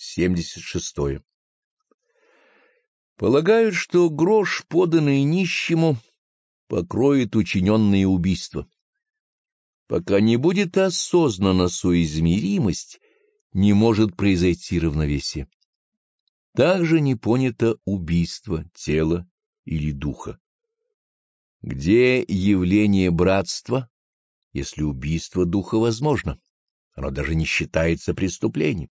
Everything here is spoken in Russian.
76. Полагают, что грош, поданный нищему, покроет учиненные убийства. Пока не будет осознана соизмеримость, не может произойти равновесие. Также не понято убийство тела или духа. Где явление братства, если убийство духа возможно? Оно даже не считается преступлением.